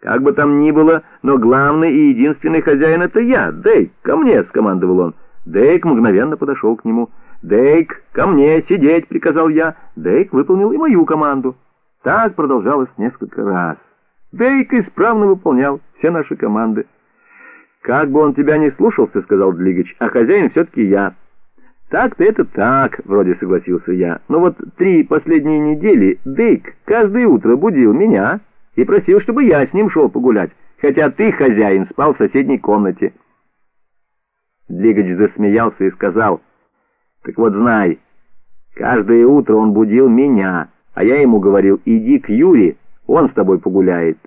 Как бы там ни было, но главный и единственный хозяин — это я. Дейк, ко мне!» — скомандовал он. Дейк мгновенно подошел к нему. «Дейк, ко мне! Сидеть!» — приказал я. Дейк выполнил и мою команду. Так продолжалось несколько раз. Дейк исправно выполнял все наши команды. «Как бы он тебя не слушался, — сказал Длигач, — а хозяин все-таки я». «Так-то это так», — вроде согласился я. «Но вот три последние недели Дейк каждое утро будил меня и просил, чтобы я с ним шел погулять, хотя ты, хозяин, спал в соседней комнате». Длигач засмеялся и сказал, «Так вот знай, каждое утро он будил меня, а я ему говорил, иди к Юре, он с тобой погуляет».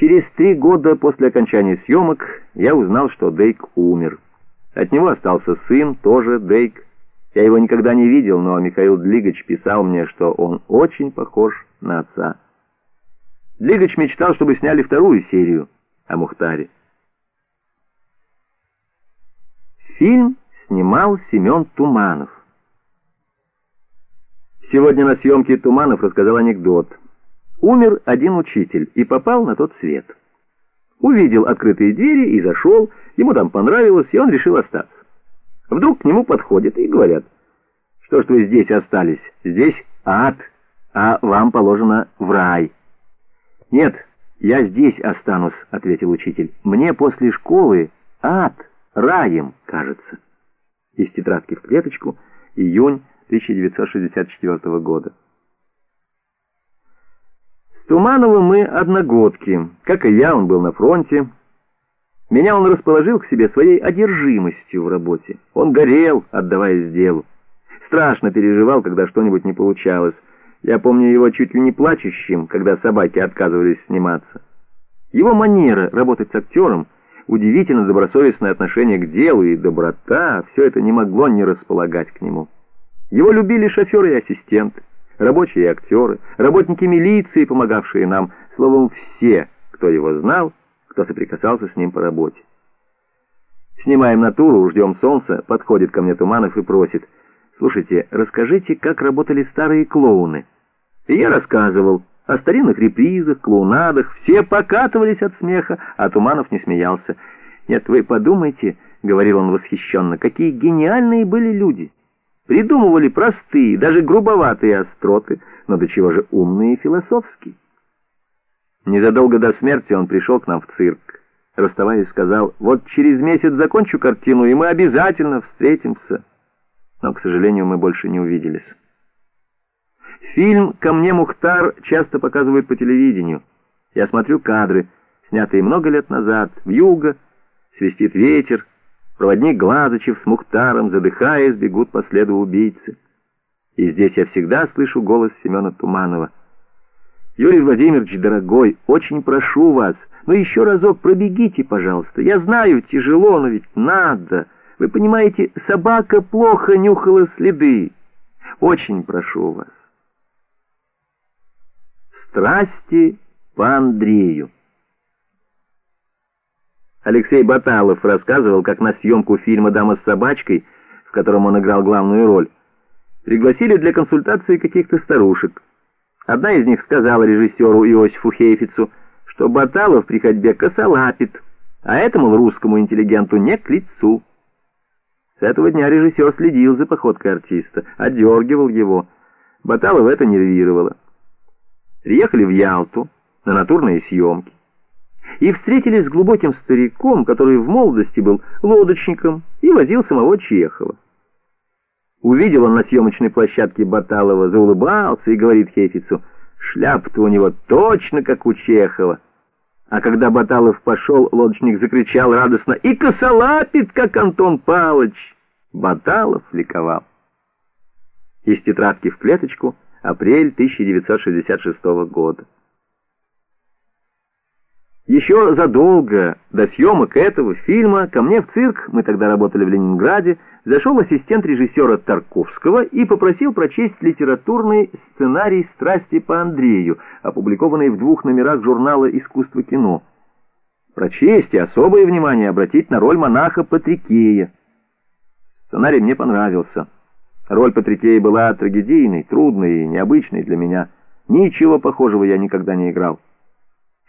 Через три года после окончания съемок я узнал, что Дейк умер. От него остался сын, тоже Дейк. Я его никогда не видел, но Михаил Длигач писал мне, что он очень похож на отца. Длигач мечтал, чтобы сняли вторую серию о Мухтаре. Фильм снимал Семен Туманов. Сегодня на съемке Туманов рассказал анекдот. Умер один учитель и попал на тот свет. Увидел открытые двери и зашел, ему там понравилось, и он решил остаться. Вдруг к нему подходят и говорят, что ж вы здесь остались, здесь ад, а вам положено в рай. Нет, я здесь останусь, ответил учитель. Мне после школы ад раем кажется. Из тетрадки в клеточку, июнь 1964 года. Тумановым мы одногодки. Как и я, он был на фронте. Меня он расположил к себе своей одержимостью в работе. Он горел, отдаваясь делу. Страшно переживал, когда что-нибудь не получалось. Я помню его чуть ли не плачущим, когда собаки отказывались сниматься. Его манера работать с актером, удивительно добросовестное отношение к делу и доброта, все это не могло не располагать к нему. Его любили шоферы и ассистенты рабочие актеры, работники милиции, помогавшие нам, словом, все, кто его знал, кто соприкасался с ним по работе. Снимаем натуру, ждем солнца, подходит ко мне Туманов и просит, «Слушайте, расскажите, как работали старые клоуны». И я рассказывал о старинных репризах, клоунадах, все покатывались от смеха, а Туманов не смеялся. «Нет, вы подумайте», — говорил он восхищенно, — «какие гениальные были люди». Придумывали простые, даже грубоватые остроты, но до чего же умные и философские. Незадолго до смерти он пришел к нам в цирк. Расставаясь, сказал, вот через месяц закончу картину, и мы обязательно встретимся. Но, к сожалению, мы больше не увиделись. Фильм «Ко мне Мухтар» часто показывают по телевидению. Я смотрю кадры, снятые много лет назад, в юго, свистит ветер, Проводник Глазычев с Мухтаром, задыхаясь, бегут по следу убийцы. И здесь я всегда слышу голос Семена Туманова. «Юрий Владимирович, дорогой, очень прошу вас, ну еще разок пробегите, пожалуйста. Я знаю, тяжело, но ведь надо. Вы понимаете, собака плохо нюхала следы. Очень прошу вас». Страсти по Андрею. Алексей Баталов рассказывал, как на съемку фильма «Дама с собачкой», в котором он играл главную роль, пригласили для консультации каких-то старушек. Одна из них сказала режиссеру Иосифу Хейфицу, что Баталов при ходьбе косолапит, а этому русскому интеллигенту не к лицу. С этого дня режиссер следил за походкой артиста, одергивал его. Баталов это нервировало. Приехали в Ялту на натурные съемки и встретились с глубоким стариком, который в молодости был лодочником и возил самого Чехова. Увидел он на съемочной площадке Баталова, заулыбался и говорит Хефицу, «Шляпа-то у него точно как у Чехова». А когда Баталов пошел, лодочник закричал радостно, «И косолапит, как Антон Палыч!» Баталов ликовал. Из тетрадки в клеточку, апрель 1966 года. Еще задолго до съемок этого фильма ко мне в цирк, мы тогда работали в Ленинграде, зашел ассистент режиссера Тарковского и попросил прочесть литературный сценарий «Страсти по Андрею», опубликованный в двух номерах журнала «Искусство кино». Прочесть и особое внимание обратить на роль монаха Патрикея. Сценарий мне понравился. Роль Патрикея была трагедийной, трудной и необычной для меня. Ничего похожего я никогда не играл.